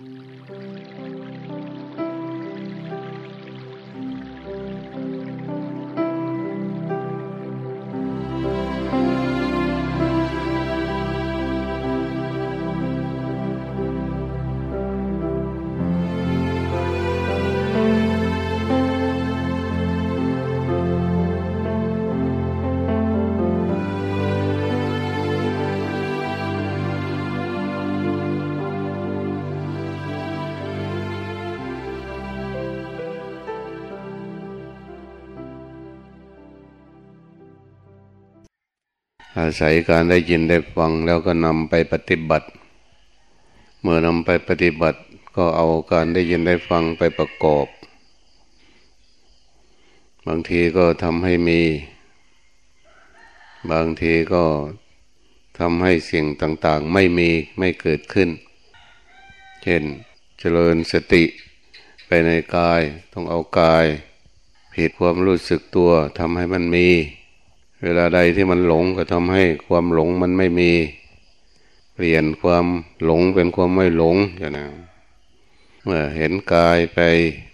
Música อาศัยการได้ยินได้ฟังแล้วก็นำไปปฏิบัติ เมื่อนำไปปฏิบัติก็เอาการได้ยินได้ฟังไปประกอบ บางทีก็ทำให้มี บางทีก็ทำให้สิ่งต่างๆ ไม่มีไม่เกิดขึ้น เช่นเจริญสติไปในกายต้องเอากายผิดความรู้สึกตัวทำให้มันมี เวลาใดที่มันหลงก็ทำให้ความหลงมันไม่มี เปลี่ยนความหลงเป็นความไม่หลงอย่างนั้นเมื่อเห็นกายไป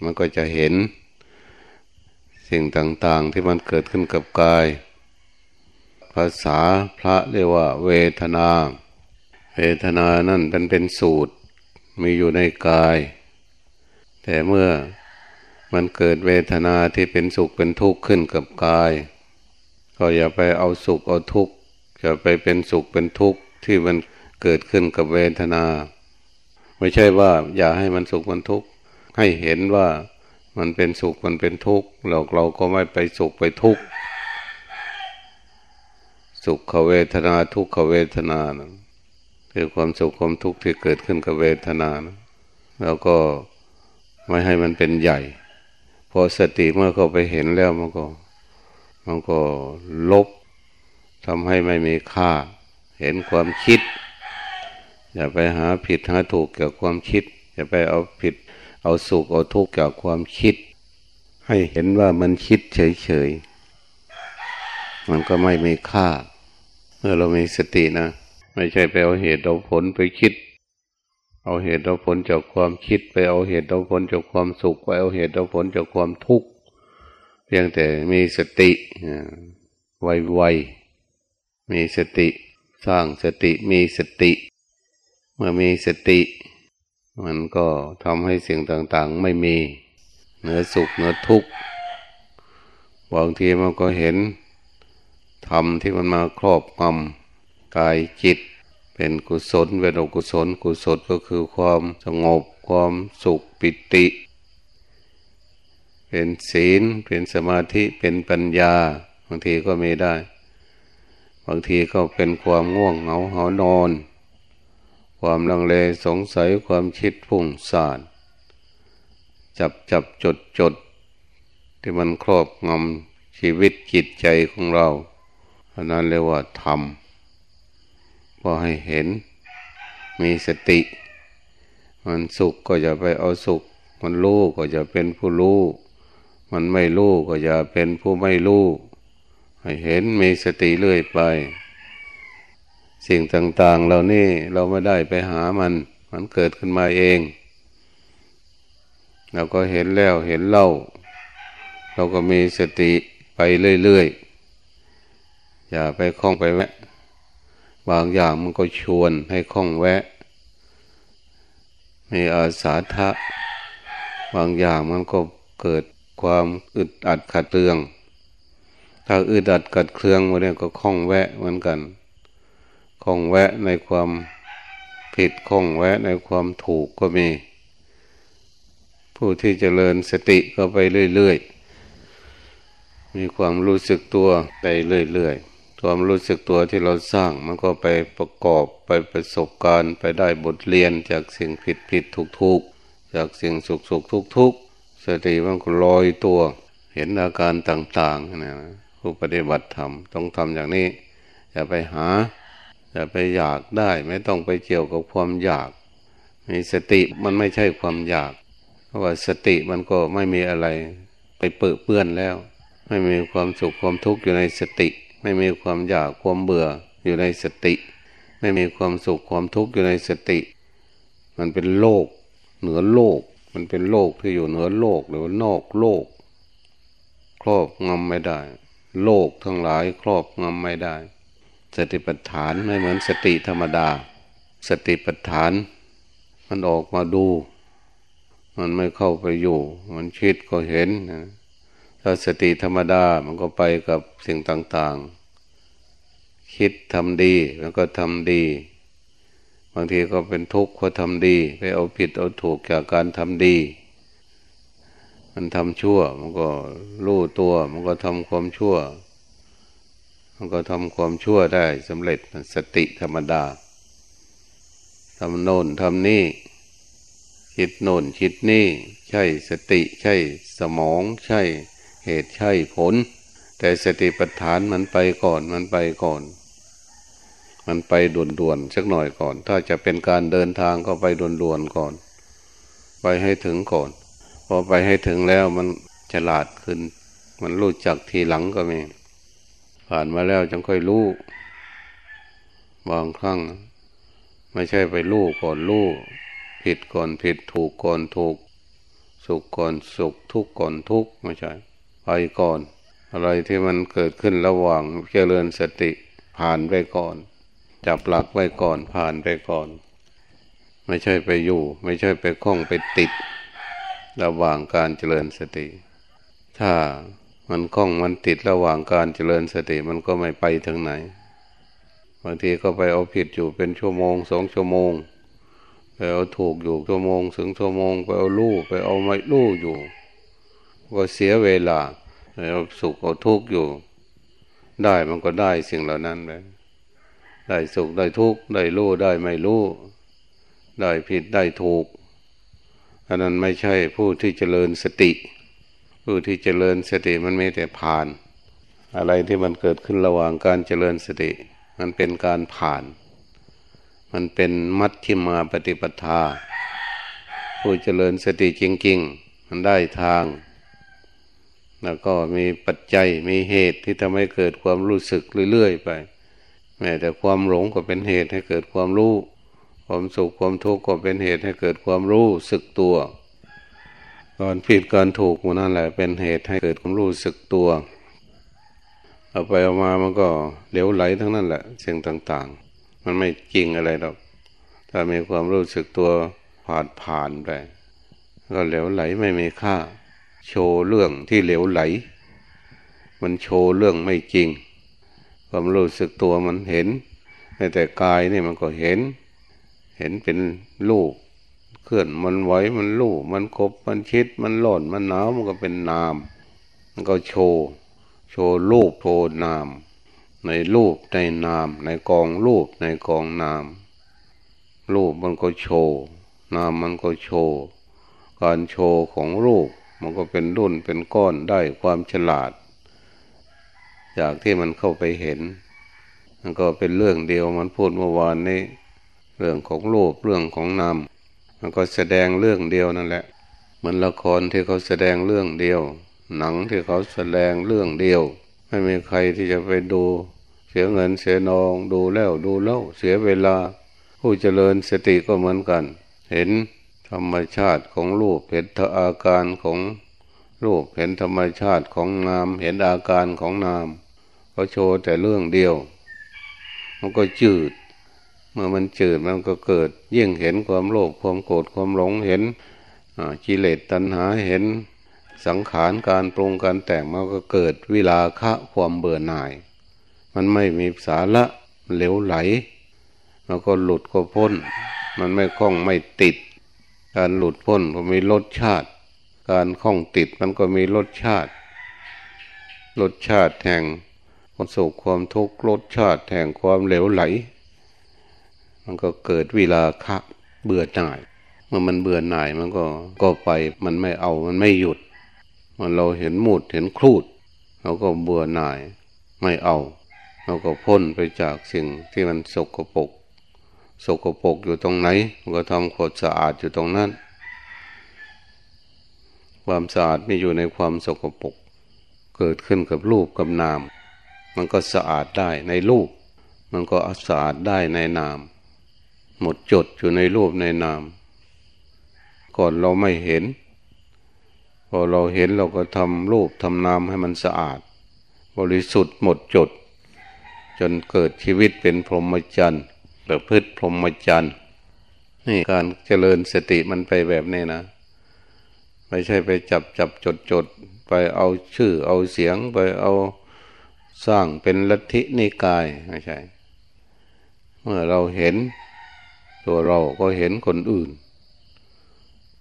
มันก็จะเห็น สิ่งต่างๆที่มันเกิดขึ้นกับกาย ภาษาพระเรียกว่า เวทนา เวทนานั่นเป็นเป็นสูตรมีอยู่ในกาย แต่เมื่อมันเกิดเวทนาที่เป็นสุขเป็นทุกข์ขึ้นกับกาย ก็อย่าไปเอาสุขเอาทุกข์อย่าไปเป็นสุขเป็นทุกข์ที่มันเกิดขึ้นกับเวทนา ไม่ใช่ว่า อย่าให้มันสุขมันทุกข์ให้เห็นว่ามันเป็นสุขมันเป็นทุกข์เราเราก็ไม่ไปสุขไปทุกข์สุขเวทนาทุกขเวทนานะคือความสุขความทุกข์ที่เกิดขึ้นกับเวทนานะแล้วก็ไม่ให้มันเป็นใหญ่ พอสติเมื่อเขาไปเห็นแล้วมันก็ มันก็ลบทำให้ไม่มีค่า เห็นความคิด อย่าไปหาผิดหาถูกเกี่ยวกับความคิด อย่าไปเอาผิด เอาสุขเอาทุกข์เกี่ยวกับความคิด ให้เห็นว่ามันคิดเฉยๆมันก็ไม่มีค่า เมื่อเรามีสตินะ ไม่ใช่ไปเอาเหตุเอาผลไปคิด เอาเหตุเอาผลจากความคิด ไปเอาเหตุเอาผลจากความสุขไปเอาเหตุเอาผลจากความทุกข์ เพียงแต่มีสติไวๆมีสติ สร้างสติมีสติ เมื่อมีสติ มันก็ทำให้สิ่งต่างๆ ไม่มีเหนือสุขเหนือทุกข์บางทีมันก็เห็นธรรมที่มันมาครอบงำกายจิต เป็นกุศลเป็นอกุศลกุศลก็คือความสงบความสุขปิติ เป็นศีล เป็นสมาธิเป็นปัญญา บางทีก็มีได้ บางทีก็เป็นความง่วงเหงาหานอน ความลังเลสงสัยความคิดพุ่งสานจับจับจดจดที่มันครอบงำชีวิตจิตใจของเราอันนั้นเรียกว่าธรรมพอให้เห็นมีสติ มันสุขก็จะไปเอาสุข มันรู้ก็จะเป็นผู้รู้ มันไม่รู้ก็อย่าเป็นผู้ไม่รู้ให้เห็นมีสติเรื่อยไป สิ่งต่างๆเรานี่เราไม่ได้ไปหามัน มันเกิดขึ้นมาเอง เราก็เห็นแล้วเห็นเล่า เราก็มีสติไปเรื่อยๆ อย่าไปคล้องไปแวะ บางอย่างมันก็ชวนให้คล้องแวะ มีอาสาทะ บางอย่างมันก็เกิด ความอึดอัดขัดเตือง ถ้าอึดอัดขัดเครื่องมาเนี่ยก็คล้องแวะเหมือนกันคล้องแวะในความผิดคล้องแวะในความถูกก็มี ผู้ที่จเจริญสติก็ไปเรื่อยๆ มีความรู้สึกตัวไปเรื่อยๆความรู้สึกตัวที่เราสร้างมันก็ไปประกอบไปประสบการณ์ไปได้บทเรียนจากสิ่งผิดผิดถูกถูกจากสิ่งสุขสุขทุกทุก สติมันก็ลอยตัว เห็นอาการต่างๆนะผู้ปฏิบัติธรรมต้องทำอย่างนี้ อย่าไปหา อย่าไปอยากได้ ไม่ต้องไปเกี่ยวกับความอยาก มีสติมันไม่ใช่ความอยาก เพราะว่าสติมันก็ไม่มีอะไรไปเปื้อเปื้อนแล้ว ไม่มีความสุขความทุกข์อยู่ในสติ ไม่มีความอยากความเบื่ออยู่ในสติ ไม่มีความสุขความทุกข์อยู่ในสติ มันเป็นโลก เหนือโลก มันเป็นโลกที่อยู่เหนือโลกหรือนอกโลก ครอบงำไม่ได้ โลกทั้งหลายครอบงำไม่ได้ สติปัฏฐานไม่เหมือนสติธรรมดา สติปัฏฐาน มันออกมาดู มันไม่เข้าไปอยู่ มันคิดก็เห็นนะถ้าสติธรรมดามันก็ไปกับสิ่งต่างๆ คิดทำดีมันก็ทำดีางทีก็เป็นทุกข์เพราะทำดี ไปเอาผิดเอาถูกจากการทำดี มันทำชั่ว มันก็รู้ตัว มันก็ทำความชั่ว มันก็ทำความชั่วได้สำเร็จสติธรรมดาทำโน่นทำนี่คิดโน่นคิดนี่ ใช่สติใช่สมองใช่เหตุใช่ผล แต่สติปัฏฐานมันไปก่อนมันไปก่อน มันไปด่วนๆสักหน่อยก่อน ถ้าจะเป็นการเดินทางก็ไปด่วนๆก่อน ไปให้ถึงก่อน พอไปให้ถึงแล้วมันฉลาดขึ้น มันรู้จักทีหลังก็มี ผ่านมาแล้วจึงค่อยรู้บางครั้ง ไม่ใช่ไปรู้ก่อนรู้ผิดก่อนผิดถูกก่อนถูก สุขก่อนสุขทุกข์ก่อนทุกข์ไม่ใช่ไปก่อน อะไรที่มันเกิดขึ้นระหว่างเจริญสติผ่านไปก่อน จับหลักไว้ก่อนผ่านไปก่อน ไม่ใช่ไปอยู่ ไม่ใช่ไปคล้องไปติด ระหว่างการเจริญสติ ถ้ามันคล้องมันติดระหว่างการเจริญสติมันก็ไม่ไปถึงไหน บางทีก็ไปเอาผิดอยู่เป็นชั่วโมงสองชั่วโมงไปเอาถูกอยู่ชั่วโมงถึงชั่วโมงไปเอาลู่ไปเอาไม่ลู่อยู่ ก็เสียเวลาไปเอาสุขเอาทุกข์อยู่ ได้มันก็ได้สิ่งเหล่านั้นไป ได้สุขได้ทุกข์ได้รู้ได้ไม่รู้ ได้ผิดได้ถูก อันนั้นไม่ใช่ผู้ที่เจริญสติ ผู้ที่เจริญสติมันไม่แต่ผ่าน อะไรที่มันเกิดขึ้นระหว่างการเจริญสติ มันเป็นการผ่าน มันเป็นมัชฌิมาปฏิปทา ผู้เจริญสติจริง ๆ มันได้ทางแล้วก็มีปัจจัยมีเหตุที่ทำให้เกิดความรู้สึกเรื่อยๆไป แม้แต่ความหลงก็เป็นเหตุให้เกิดความรู้ ความสุขความทุกข์ก็เป็นเหตุให้เกิดความรู้สึกตัวก่อนผิดการถูกนนั่นแหละเป็นเหตุให้เกิดความรู้สึกตัวเอาไปเอามามันก็เหลวไหลทั้งนั้นแหละสิ่งต่างๆ มันไม่จริงอะไรหรอกถ้ามีความรู้สึกตัวผ่านผ่านไปก็เหลวไหลไม่มีค่า โชว์เรื่องที่เหลวไหล มันโชว์เรื่องไม่จริง ความรู้สึกตัวมันเห็น แต่กายนี่มันก็เห็น เห็นเป็นรูปเคลื่อนมันไหวมันลู่มันคบมันชิดมันหล่นมันหนาวมันก็เป็นนาม มันก็โชว์โชว์รูปโชว์นาม ในรูปในนาม ในกองรูปในกองนาม รูปมันก็โชว์นามมันก็โชว์การโชว์ของรูปมันก็เป็นรุ่นเป็นก้อนได้ความฉลาด จากที่มันเข้าไปเห็น มันก็เป็นเรื่องเดียวมันพูดเมื่อวานนี้ เรื่องของรูปเรื่องของนามมันก็แสดงเรื่องเดียวนั่นแหละ เหมือนละครที่เขาแสดงเรื่องเดียว หนังที่เขาแสดงเรื่องเดียว ไม่มีใครที่จะไปดูเสียเงินเสียนองดูแล้วดูเล่าเสียเวลา ผู้เจริญสติก็เหมือนกัน เห็นธรรมชาติของรูปเห็นอาการของรูปเห็นธรรมชาติของนาม เห็นอาการของนาม เขาโชว์แต่เรื่องเดียว มันก็จืด เมื่อมันจืดมันก็เกิด ยิ่งเห็นความโลภความโกรธความหลงเห็นกิเลสตัณหาเห็นสังขารการปรุงการแต่งมันก็เกิดวิลาคะความเบื่อหน่าย มันไม่มีสาระเหลวไหล มันก็หลุดก็พ้น มันไม่คล้องไม่ติด การหลุดพ้นก็มีรสชาติ การคล้องติดมันก็มีรสชาติ รสชาติแห่ง ความสุขความทุกข์รสชาติแห่งความเหลวไหล มันก็เกิดเวลาคะเบื่อหน่าย เมื่อมันเบื่อหน่ายมันก็ก็ไปมันไม่เอามันไม่หยุด มันเราเห็นหมูดเห็นครูดเราก็เบื่อหน่ายไม่เอา เราก็พ้นไปจากสิ่งที่มันสกปรกสกปรกอยู่ตรงไหน มันก็ทำความสะอาดอยู่ตรงนั้น ความสะอาดไม่อยู่ในความสกปรกเกิดขึ้นกับรูปกับนาม มันก็สะอาดได้ในรูป มันก็สะอาดได้ในนาม หมดจดอยู่ในรูปในนาม ก่อนเราไม่เห็น พอเราเห็นเราก็ทำรูปทำนามให้มันสะอาด บริสุทธิ์หมดจด จนเกิดชีวิตเป็นพรหมจรรย์ประพฤติพรหมจรรย์นี่การเจริญสติมันไปแบบนี้นะ ไม่ใช่ไปจับจับจดจดไปเอาชื่อเอาเสียงไปเอา สร้างเป็นลัทธินิกายไม่ใช่ เมื่อเราเห็น ตัวเราก็เห็นคนอื่น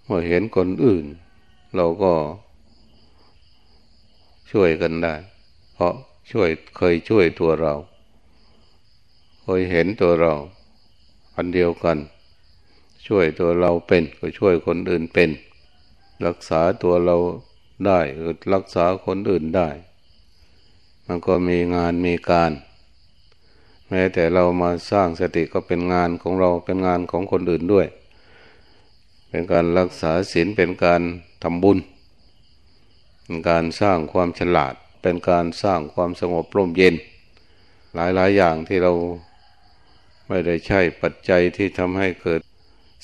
เมื่อเห็นคนอื่น เราก็ช่วยกันได้ เพราะช่วยเคยช่วยตัวเรา เคยเห็นตัวเรา อันเดียวกัน ช่วยตัวเราเป็นก็ช่วยคนอื่นเป็น รักษาตัวเราได้รักษาคนอื่นได้ มันก็มีงานมีการ แม้แต่เรามาสร้างสติก็เป็นงานของเราเป็นงานของคนอื่นด้วย เป็นการรักษาศีลเป็นการทำบุญเป็นการสร้างความฉลาด เป็นการสร้างความสงบร่มเย็น หลายๆอย่างที่เราไม่ได้ใช่ปัจจัยที่ทำให้เกิด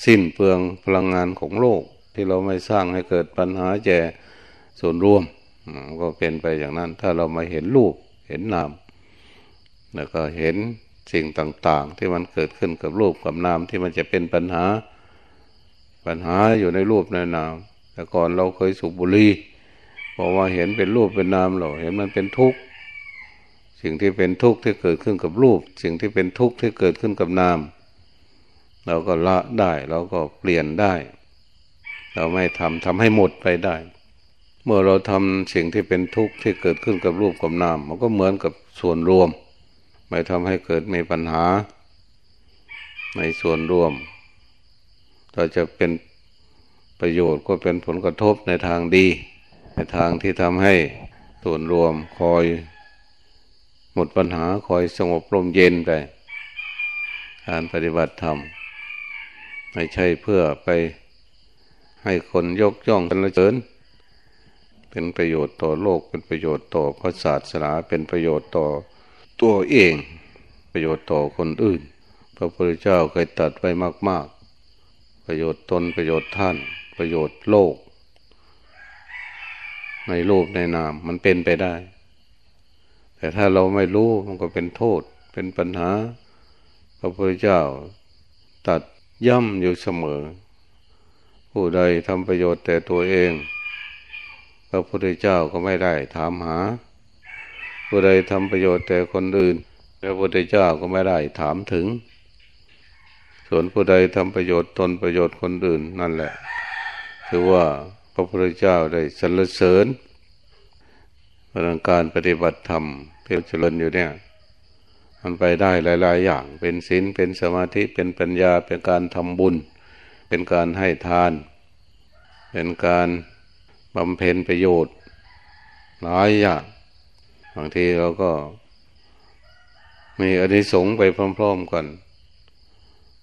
สิ้นเปลืองพลังงานของโลก ที่เราไม่สร้างให้เกิดปัญหาแก่ส่วนรวม ก็เป็นไปอย่างนั้น ถ้าเรามาเห็นรูปเห็นนามแล้วก็เห็นสิ่งต่างๆ ที่มันเกิดขึ้นกับรูปกับนามที่มันจะเป็นปัญหา ปัญหาอยู่ในรูปในนาม แต่ก่อนเราเคยสูบบุหรี่พอว่าเห็นเป็นรูปเป็นนามเราเห็นมันเป็นทุกข์สิ่งที่เป็นทุกข์ที่เกิดขึ้นกับรูป สิ่งที่เป็นทุกข์ที่เกิดขึ้นกับนาม เราก็ละได้เราก็เปลี่ยนได้ เราไม่ทำทำให้หมดไปได้ เมื่อเราทำสิ่งที่เป็นทุกข์ที่เกิดขึ้นกับรูปกับนามมันก็เหมือนกับส่วนรวม ไม่ทำให้เกิดมีปัญหา ในส่วนรวมถ้าจะเป็นประโยชน์ก็เป็นผลกระทบในทางดี ในทางที่ทำให้ส่วนรวมคอยหมดปัญหาคอยสงบลมเย็นไปการปฏิบัติธรรมไม่ใช่เพื่อไปให้คนยกย่องกันละเกิน เป็นประโยชน์ต่อโลกเป็นประโยชน์ต่อพระศาสนาเป็นประโยชน์ต่อตัวเอง ประโยชน์ต่อคนอื่น พระพุทธเจ้าเคยตัดไว้มาก ๆ ประโยชน์ตนประโยชน์ท่าน ประโยชน์โลก ในรูปในนามมันเป็นไปได้ แต่ถ้าเราไม่รู้มันก็เป็นโทษเป็นปัญหา พระพุทธเจ้าตัดย่ำอยู่เสมอ ผู้ใดทำประโยชน์แต่ตัวเอง ระพุทธเจ้าก็ไม่ได้ถามหา ผู้ใดทำประโยชน์แต่คนอื่น พระพุทธเจ้าก็ไม่ได้ถามถึง ส่วนผู้ใดทำประโยชน์ตนประโยชน์คนอื่นนั่นแหละคือว่าพระพุทธเจ้าได้สรรเสริญพลังการปฏิบัติธรรมเพื่อเจริญอยู่เนี่ยมันไปได้หลาย ๆ อย่างเป็นศีลเป็นสมาธิเป็นปัญญาเป็นการทำบุญ เป็นการให้ทาน เป็นการ บำเพ็ญประโยชน์ หลายอย่างบางทีเราก็ มีอนิสงส์ไปพร้อมๆกัน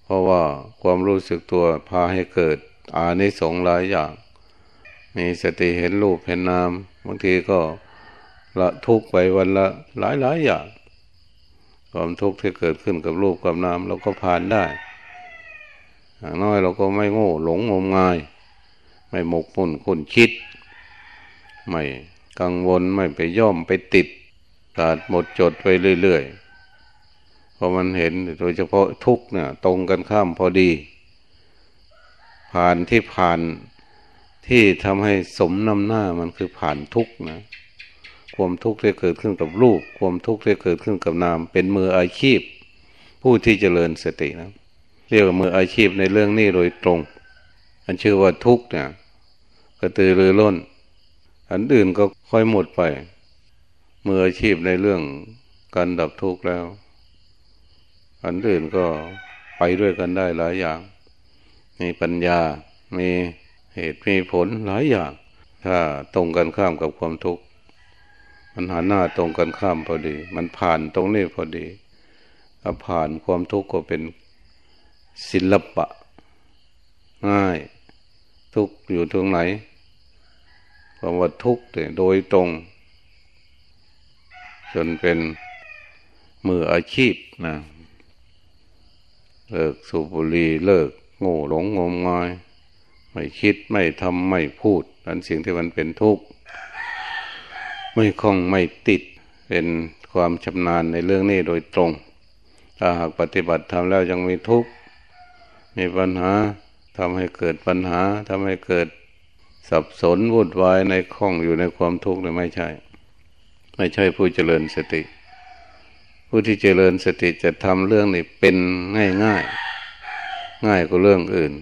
เพราะว่าความรู้สึกตัวพาให้เกิดอานิสงส์หลายอย่าง มีสติเห็นรูปเห็นนามบางทีก็ละทุกไปวันละหลายๆอย่างความทุกข์ที่เกิดขึ้นกับรูปกับนามเราก็ผ่านได้อย่างน้อยเราก็ไม่โง่หลงงมงาย ไม่หมกมุ่นคุนคิด ไม่กังวลไม่ไปย่อมไปติดขาดหมดจดไปเรื่อยๆ เพราะมันเห็นโดยเฉพาะทุกเนี่ยตรงกันข้ามพอดี ผ่านที่ผ่านที่ทำให้สมนำหน้ามันคือผ่านทุกนะ ความทุกข์ที่เกิดขึ้นกับรูป ความทุกข์ที่เกิดขึ้นกับนาม เป็นมืออาชีพ ผู้ที่เจริญสตินะเรียกว่ามืออาชีพในเรื่องนี้โดยตรง อันชื่อว่าทุกเนี่ยกระตือรือร้น อันอื่นก็ค่อยหมดไปมืออาชีพในเรื่องการดับทุกข์แล้ว อันอื่นก็ไปด้วยกันได้หลายอย่าง มีปัญญา มีเหตุ มีผลหลายอย่าง ถ้าตรงกันข้ามกับความทุกข์ มันหันหน้าตรงกันข้ามพอดี มันผ่านตรงนี้พอดีถ้าผ่านความทุกข์ก็เป็นศิลปะ ง่าย ทุกอยู่ตรงไหน คำว่าทุกข์โดยตรง จนเป็นมืออาชีพนะเลิกสูบบุหรี่เลิกโง่หลงงมงาย ไม่คิดไม่ทำไม่พูดนั่นสิ่งที่มันเป็นทุกข์ไม่คล่องไม่ติดเป็นความชำนาญในเรื่องนี้โดยตรง ถ้าหากปฏิบัติทำแล้วยังมีทุกข์มีปัญหาทำให้เกิดปัญหาทำให้เกิด สับสนวุ่นวายในคลองอยู่ในความทุกข์เลยไม่ใช่ ไม่ใช่ผู้เจริญสติ ผู้ที่เจริญสติจะทำเรื่องนี้เป็นง่ายง่ายง่ายกว่าเรื่องอื่น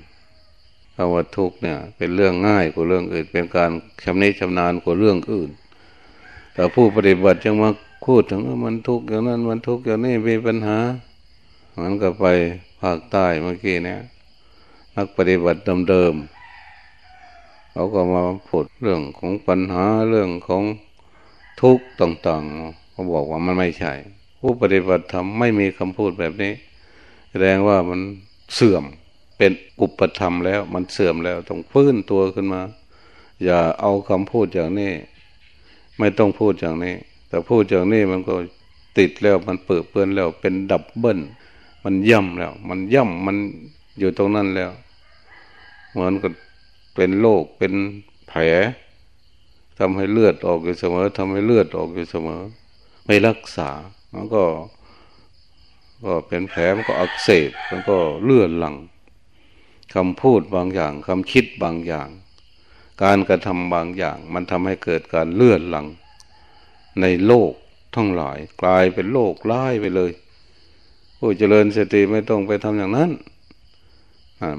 คำว่าทุกข์เนี่ย เป็นเรื่องง่ายกว่าเรื่องอื่น เป็นการชำนิชำนาญกว่าเรื่องอื่น แต่ผู้ปฏิบัติจึงมาพูดถึงว่ามันทุกข์อย่างนั้นมันทุกข์อย่างนี้มีปัญหาเหมือนกับไปภาคใต้เมื่อกี้เนี่ยนักปฏิบัติเดิมๆ เขาก็มาพูดเรื่องของปัญหาเรื่องของทุกข์ต่างๆเขาบอกว่ามันไม่ใช่ ผู้ปฏิบัติทำไม่มีคำพูดแบบนี้ แสดงว่ามันเสื่อมเป็นอุปธรรมแล้ว มันเสื่อมแล้วต้องฟื้นตัวขึ้นมา อย่าเอาคำพูดอย่างนี้ ไม่ต้องพูดอย่างนี้ แต่พูดอย่างนี้มันก็ติดแล้วมันเปิดเปื้อนแล้วเป็นดับเบิ้ลมันย่ำแล้ว มันย่ำมันอยู่ตรงนั้นแล้วเหมือนกับ เป็นโรคเป็นแผลทำให้เลือดออกอยู่เสมอทำให้เลือดออกอยู่เสมอ ไม่รักษามันก็ ก็เป็นแผลมันก็อักเสบมันก็เลือดหลังคำพูดบางอย่างคำคิดบางอย่าง การกระทำบางอย่าง มันทำให้เกิดการเลือนหลัง ในโลกทั้งหลาย กลายเป็นโลกร้ายไปเลยผู้เจริญสติไม่ต้องไปทำอย่างนั้น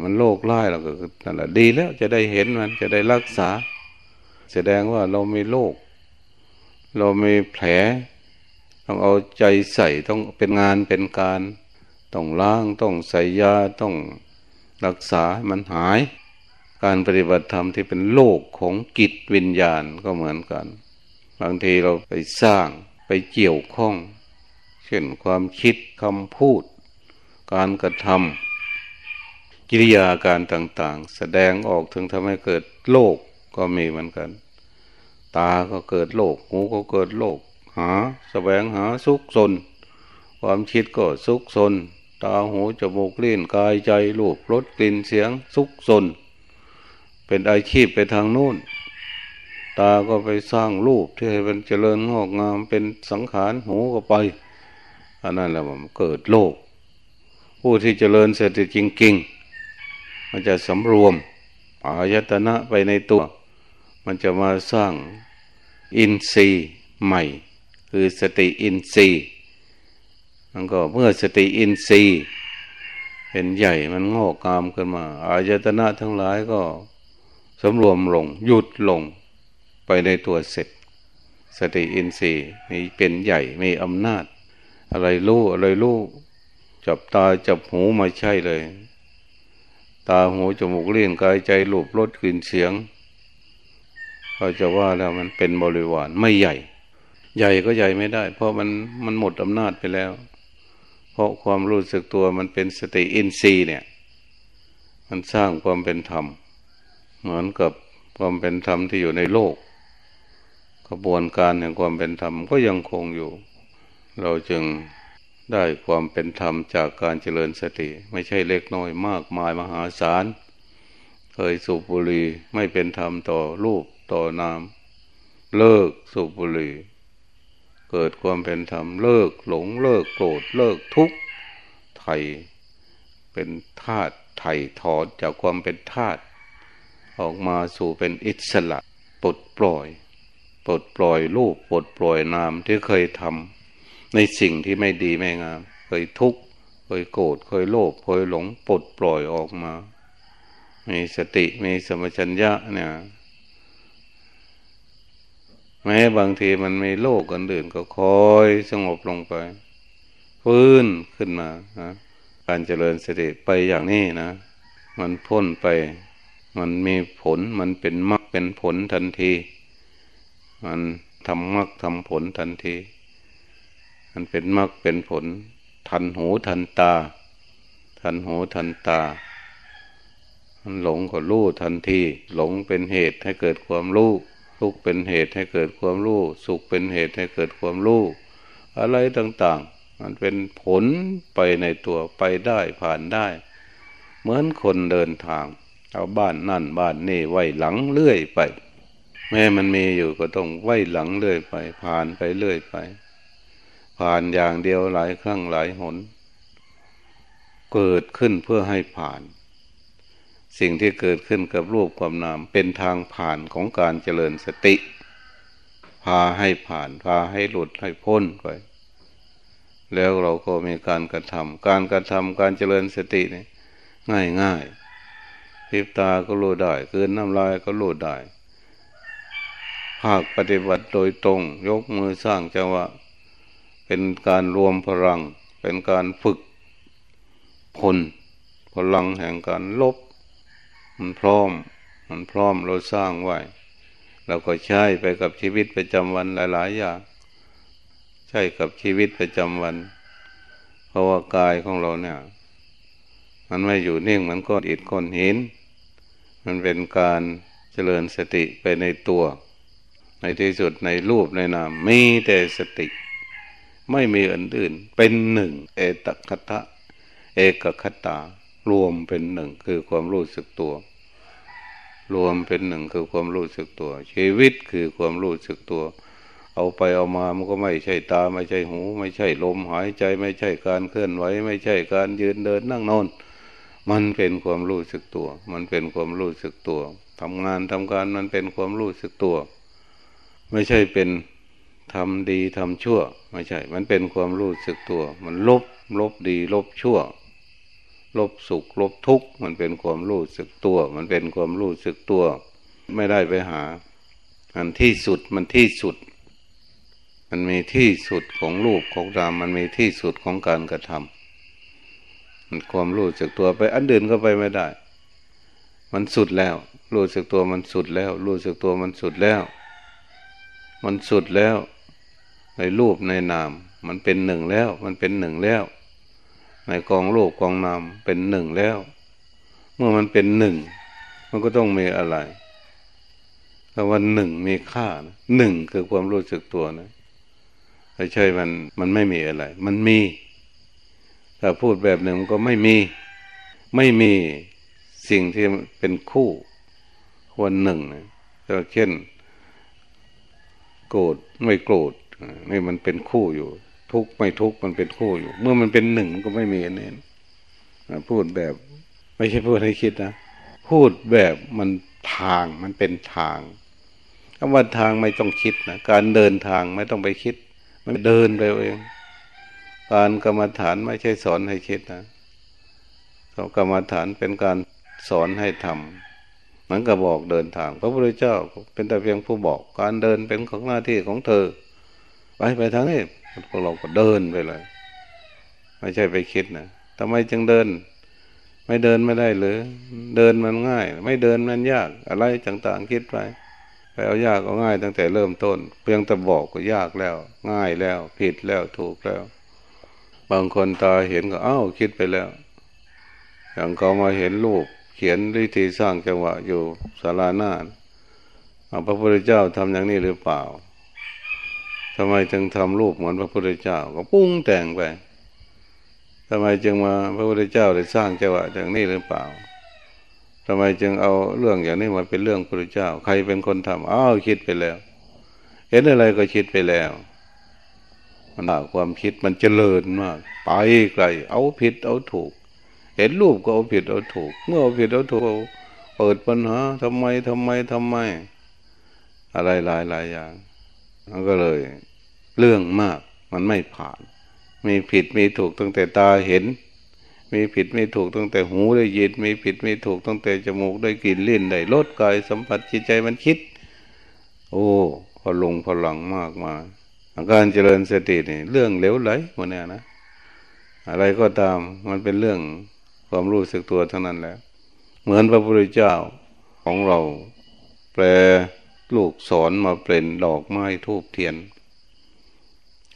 มันโลกร้ายเราก็นั่นแหละดีแล้วจะได้เห็นมันจะได้รักษา แสดงว่าเรามีโรคเรามีแผล ต้องเอาใจใส่ต้องเป็นงานเป็นการ ต้องล้างต้องใส่ยาต้องรักษามันหาย การปฏิบัติธรรมที่เป็นโลกของกิจวิญญาณก็เหมือนกัน บางทีเราไปสร้างไปเกี่ยวข้อง เช่นความคิดคำพูด การกระทำ กิริยาการต่าง ๆ แสดงออกถึงทำให้เกิดโลกก็มีเหมือนกัน ตาก็เกิดโลก หูก็เกิดโลก หาสแสวงหาสุขสน ความคิดก็สุขสน ตาหูจมูกลิ้นกายใจรูปรสกลิ่นเสียงสุขสน เป็นอาชีพไปทางนู้นตาก็ไปสร้างรูปที่ให้เป็นเจริญงอกงามเป็นสังขารหูก็ไปอันนั้นแหละมันเกิดโลก ผู้ที่เจริญเสติจริงๆ มันจะสำรวมอายตนะไปในตัว มันจะมาสร้างอินทรีย์ใหม่ คือสติอินทรีย์มันก็เมื่อสติอินทรีย์เป็นใหญ่มันงอกงามขึ้นมาอายตนะทั้งหลายก็สำรวมลงหยุดลงไปในตัวเสร็จ สติอินทรีย์มีเป็นใหญ่มีอำนาจ อะไรรู้อะไรรู้จับตาจับหูมาใช่เลย ตาหูจมูกเลี้ยงกายใจหลุบรสกลิ่นเสียงเขาจะว่าแล้วมันเป็นบริวารไม่ใหญ่ ใหญ่ก็ใหญ่ไม่ได้ เพราะมันมันหมดอำนาจไปแล้ว เพราะความรู้สึกตัวมันเป็นสติอินทรีย์เนี่ย มันสร้างความเป็นธรรม เหมือนกับความเป็นธรรมที่อยู่ในโลกกระบวนการแห่งความเป็นธรรมก็ยังคงอยู่ เราจึง ได้ความเป็นธรรมจากการเจริญสติ ไม่ใช่เล็กน้อยมากมายมหาศาล เคยสูบบุหรี่ไม่เป็นธรรมต่อรูปต่อนาม เลิกสูบบุหรี่ เกิดความเป็นธรรมเลิกหลงเลิกโกรธเลิกทุกข์ไทย เป็นธาตุไถ่ถอนจากความเป็นธาตุออกมาสู่เป็นอิสระปลดปล่อย ปลดปล่อยรูปปลดปล่อยนามที่เคยทำ ในสิ่งที่ไม่ดีไม่งาม เคยทุกข์เคยโกรธเคยโลภเคยหลงปลดปล่อยออกมา มีสติมีสมชัญญะเนี่ยแม้บางทีมันมีโลกกันอื่นก็คอยสงบลงไปฟื้นขึ้นมานะการเจริญสติไปอย่างนี้นะ มันพ้นไป มันมีผลมันเป็นมรรคเป็นผลทันที มันทำมรรคทำผลทันที มันเป็นมรรคเป็นผล ทันหูทันตา ทันหูทันตา มันหลงก็รู้ทันที หลงเป็นเหตุให้เกิดความรู้ทุกเป็นเหตุให้เกิดความรู้ สุขเป็นเหตุให้เกิดความรู้ อะไรต่างๆ มันเป็นผลไปในตัวไปได้ผ่านได้ เหมือนคนเดินทาง เอาบ้านนั่นบ้านนี่ไว้หลังเลื่อยไป แม้มันมีอยู่ก็ต้องไว้หลังเลื่อยไป ผ่านไปเลื่อยไป ผ่านอย่างเดียวหลายครั้งหลายหน เกิดขึ้นเพื่อให้ผ่าน สิ่งที่เกิดขึ้นกับรูปความนามเป็นทางผ่านของการเจริญสติ พาให้ผ่าน พาให้หลุดให้พ้นไป แล้วเราก็มีการกระทำการกระทำการเจริญสตินี่ง่ายง่ายพิบตาก็รู้ได้คืนน้ำลายก็รู้ได้ ภาคปฏิบัติโดยตรง ยกมือสร้างจังหวะ เป็นการรวมพลัง เป็นการฝึกพลพลังแห่งการลบ มันพร้อม มันพร้อมเราสร้างไว้เราก็ใช้ไปกับชีวิตประจำวันหลาย ๆ อย่าง ใช่กับชีวิตประจำวัน เพราะว่ากายของเราเนี่ย มันไม่อยู่นิ่งมันก็อิดก้อนหิน มันเป็นการเจริญสติไปในตัว ในที่สุดในรูปในนามมีแต่สติ ไม่มีอันอื่น เป็นหนึ่ง เอตคตะเอกคตารวมเป็นหนึ่งคือความรู้สึกตัว รวมเป็นหนึ่งคือความรู้สึกตัว ชีวิตคือความรู้สึกตัว เอาไปเอามามันก็ไม่ใช่ตา ไม่ใช่หู ไม่ใช่ลมหายใจไม่ใช่การเคลื่อนไหวไม่ใช่การยืนเดินนั่งนอน มันเป็นความรู้สึกตัว มันเป็นความรู้สึกตัวทำงานทำการมันเป็นความรู้สึกตัว ไม่ใช่เป็น ทำดีทำชั่ว ไม่ใช่ มันเป็นความรู้สึกตัว มันลบ ลบดี ลบชั่ว ลบสุข ลบทุกข์ มันเป็นความรู้สึกตัว มันเป็นความรู้สึกตัว ไม่ได้ไปหา อันที่สุด มันที่สุด มันมีที่สุดของรูปของราม มันมีที่สุดของการกระทำความรู้สึกตัวไป อันเดินก็ไปไม่ได้ มันสุดแล้ว รู้สึกตัวมันสุดแล้ว รู้สึกตัวมันสุดแล้ว มันสุดแล้ว ในรูปในนาม มันเป็นหนึ่งแล้ว มันเป็นหนึ่งแล้ว ในกองรูปกองนามเป็นหนึ่งแล้ว เมื่อมันเป็นหนึ่งมันก็ต้องมีอะไรคำว่าหนึ่งมีค่านะหนึ่งคือความรู้สึกตัวนะไม่ใช่มันมันไม่มีอะไร มันมีถ้าพูดแบบหนึ่งก็ไม่มี ไม่มีสิ่งที่เป็นคู่คนหนึ่งก็เช่น โกรธไม่โกรธ นี่มันเป็นคู่อยู่ ทุกไม่ทุกมันเป็นคู่อยู่ เมื่อมันเป็นหนึ่งก็ไม่มีอันนี้พูดแบบ ไม่ใช่พูดให้คิดนะพูดแบบมันทางมันเป็นทางคำว่าทางไม่ต้องคิดนะการเดินทางไม่ต้องไปคิด มันเดินไปเอง การกรรมฐานไม่ใช่สอนให้คิดนะกรรมฐานเป็นการสอนให้ทำมันก็บอกเดินทาง พระพุทธเจ้าเป็นแต่เพียงผู้บอก การเดินเป็นของหน้าที่ของเธอ ไปไปทางนี้พวกเราก็เดินไปเลย ไม่ใช่ไปคิดนะทำไมจึงเดิน ไม่เดินไม่ได้เลยเดินมันง่าย ไม่เดินมันยาก อะไรต่างๆคิดไปไปเอายากก็ง่ายตั้งแต่เริ่มต้น เพียงแต่บอกก็ยากแล้ว ง่ายแล้ว ผิดแล้วถูกแล้ว บางคนตาเห็นก็อ้าวคิดไปแล้ว อย่างเขามาเห็นรูปเขียนวิธีสร้างจังหวะอยู่ศาลาหน้าพระพุทธเจ้าทำอย่างนี้หรือเปล่า ทำไมจึงทำรูปเหมือนพระพุทธเจ้า ก็ปุ้งแต่งไปทำไมจึงมาพระพุทธเจ้าได้สร้างจังหวะอย่างนี้หรือเปล่าทำไมจึงเอาเรื่องอย่างนี้มาเป็นเรื่องพระพุทธเจ้า ใครเป็นคนทำอ้าวคิดไปแล้ว เห็นอะไรก็คิดไปแล้ว มันความคิดมันเจริญมากไปไกล เอาผิดเอาถูก เห็นรูปก็เอาผิดเอาถูก เมื่อเอาผิดเอาถูกเปิดปัญหาทำไมทำไมทำไม อะไรหลายหลายอย่างมันก็เลย เรื่องมาก มันไม่ผ่าน มีผิดมีถูกตั้งแต่ตาเห็น มีผิดม่ถูกตั้งแต่หูได้ยิน มีผิดม่ถูกตั้งแต่จมูกได้กลิ่นลิ้นได้รสกายสัมผัสจิตใจมันคิด โอ้พอลงพลังมากมาการเจริญสตินี่เรื่องเหลวไหลหมดเนี่ยนะอะไรก็ตามมันเป็นเรื่องความรู้สึกตัวทั้งนั้นแหละเหมือนพระพุทธเจ้าของเรา แปลลูกสอนมาเป็นดอกไม้ทูบเทียน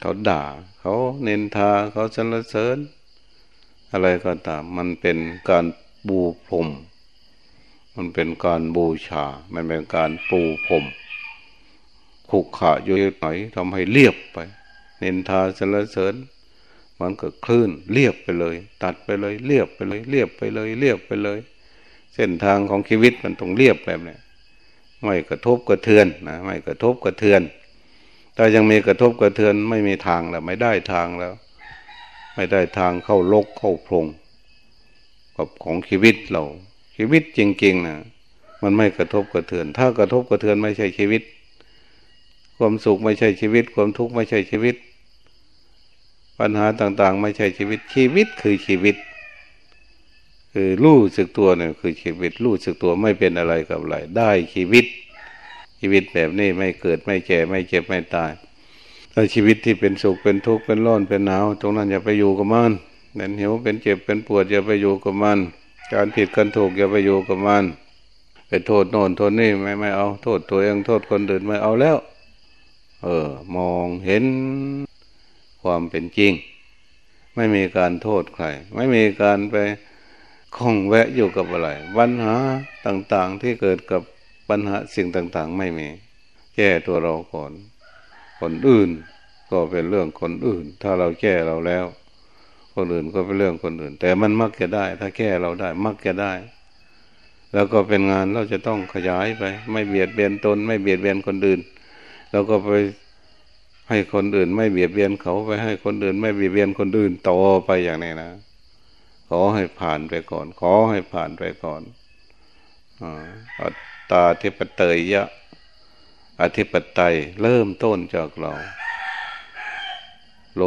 เขาด่า เขาเนินทาเขาสรรเสริญ อะไรก็ตาม มันเป็นการบูพรมมันเป็นการบูชา มันเป็นการปูพรมขุกขะอยู่ไหนทำให้เรียบไป เนินทาสรรเสริญ มันก็คลื่นเรียบไปเลย ตัดไปเลย เรียบไปเลย เรียบไปเลย เรียบไปเลย เส้นทางของชีวิตมันต้องเรียบแบบนี้ไม่กระทบกระเทือนนะไม่กระทบกระเทือน ถ้ายังมีกระทบกระเทือนไม่มีทางแล้ว ไม่ได้ทางแล้ว ไม่ได้ทางเข้าลกเข้าพงกับของชีวิตเรา ชีวิตจริงๆนะมันไม่กระทบกระเทือน ถ้ากระทบกระเทือนไม่ใช่ชีวิต ความสุขไม่ใช่ชีวิต ความทุกข์ไม่ใช่ชีวิต ปัญหาต่างๆ ไม่ใช่ชีวิต ชีวิตคือชีวิต คือรู้สึกตัวเนี่ยคือชีวิตรู้สึกตัวไม่เป็นอะไรกับอะไรได้ชีวิต ชีวิตแบบนี้ไม่เกิดไม่แก่ไม่เจ็บไม่ตายถ้าชีวิตที่เป็นสุขเป็นทุกข์เป็นร้อนเป็นหนาวตรงนั้นอย่าไปอยู่กับมันเป็นหิวเป็นเจ็บเป็นปวดอย่าไปอยู่กับมัน การผิดกันถูกอย่าไปอยู่กับมันไปโทษโน่นโทษนี่ไม่ไม่เอาโทษตัวเองโทษคนอื่นไม่เอาแล้ว เออ มองเห็นความเป็นจริง ไม่มีการโทษใคร ไม่มีการไปคล้องแวะอยู่กับอะไรปัญหาต่างๆที่เกิดกับ ปัญหาสิ่งต่าง ๆ ไม่มี แก้ตัวเราก่อน คนอื่นก็เป็นเรื่องคนอื่น ถ้าเราแก้เราแล้ว คนอื่นก็เป็นเรื่องคนอื่น แต่มันมักจะได้ ถ้าแก้เราได้ มักจะได้ แล้วก็เป็นงานเราจะต้องขยายไป ไม่เบียดเบียนตน ไม่เบียดเบียนคนอื่นแล้วก็ไปให้คนอื่น ไม่เบียดเบียนเขาไปให้คนอื่น ไม่เบียดเบียนคนอื่นต่อไปอย่างนี้นะขอให้ผ่านไปก่อน ขอให้ผ่านไปก่อนอัต ตาทิปเตยยะ อธิปไตยเริ่มต้นจากเรา โล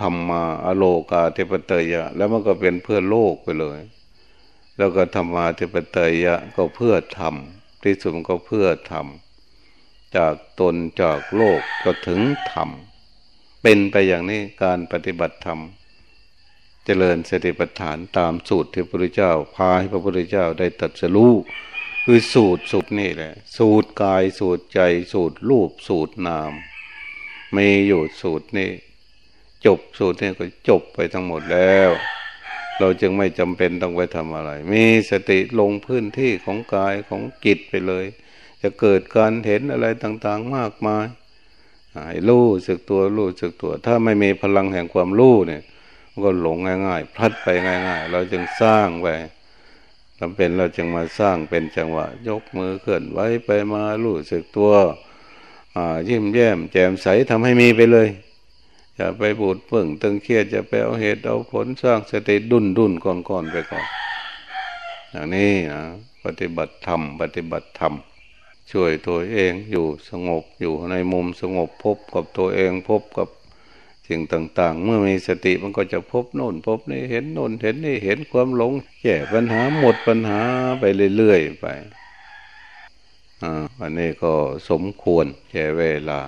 ธรรมาอโลกาเทปเตยยะ แล้วมันก็เป็นเพื่อโลกไปเลย แล้วก็ธรรมาเทปเตยยะก็เพื่อทำที่สุดก็เพื่อทำจากตนจากโลกก็ถึงธรรมเป็นไปอย่างนี้การปฏิบัติธรรมเจริญสติปัฏฐานตามสูตรที่พระพุทธเจ้าพาให้พระพุทธเจ้าได้ตัดสู้ คือสูตรสูตรนี่แหละ สูตรกายสูตรใจสูตรรูปสูตรนามมีอยู่สูตรนี้ จบสูตรนี้ก็จบไปทั้งหมดแล้ว เราจึงไม่จำเป็นต้องไปทำอะไร มีสติลงพื้นที่ของกายของจิตไปเลย จะเกิดการเห็นอะไรต่างๆมากมายให้รู้สึกตัวรู้สึกตัว ถ้าไม่มีพลังแห่งความรู้เนี่ยก็หลงง่าย ๆ พลัดไปง่าย ๆ เราจึงสร้างไป จำเป็นเราจึงมาสร้างเป็นจังหวะ ยกมือเคลื่อนไหวไปมารู้สึกตัวยิ้มแย้ม แจ่มใสทำให้มีไปเลยอย่าไปบูดเปิ่งตึงเครียดจะไปเอาเหตุเอาผลสร้างสติดุนดุนก่อนก่อนไปก่อน อย่างนี้นะปฏิบัติธรรมปฏิบัติธรรมช่วยตัวเองอยู่สงบอยู่ในมุมสงบพบกับตัวเองพบกับ สิ่งต่าง ๆ เมื่อมีสติมันก็จะพบโน่น พบนี่เห็นโน่นเห็นนี่เห็นความหลงแก้ปัญหาหมดปัญหาไปเรื่อยๆไปอ่าอันนี้ก็สมควรแก่เวลา